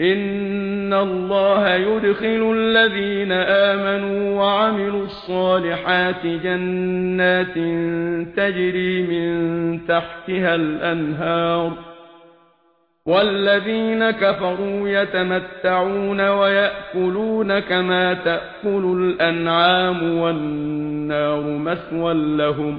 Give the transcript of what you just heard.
ان الله يدخل الذين امنوا وعملوا الصالحات جنات تجري من تحتها الانهار والذين كفروا يتمتعون ويأكلون كما تأكل الانعام والنار مثوى لهم